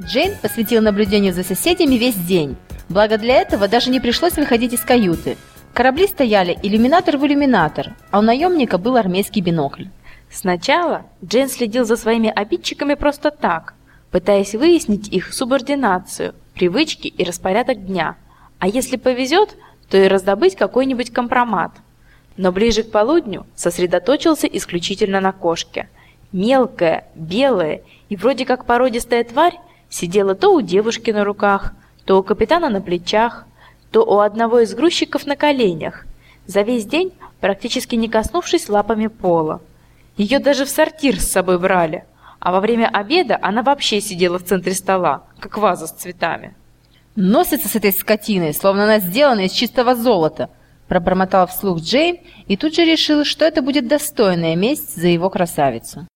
Джейн посвятила наблюдению за соседями весь день. Благо для этого даже не пришлось выходить из каюты. Корабли стояли иллюминатор в иллюминатор, а у наемника был армейский бинокль. Сначала Джейн следил за своими обидчиками просто так, пытаясь выяснить их субординацию, привычки и распорядок дня. А если повезет, то и раздобыть какой-нибудь компромат. Но ближе к полудню сосредоточился исключительно на кошке. Мелкая, белая и вроде как породистая тварь сидела то у девушки на руках, то у капитана на плечах, то у одного из грузчиков на коленях, за весь день практически не коснувшись лапами пола. Ее даже в сортир с собой брали, а во время обеда она вообще сидела в центре стола, как ваза с цветами. «Носится с этой скотиной, словно она сделана из чистого золота», пробормотал вслух Джейн и тут же решил, что это будет достойная месть за его красавицу.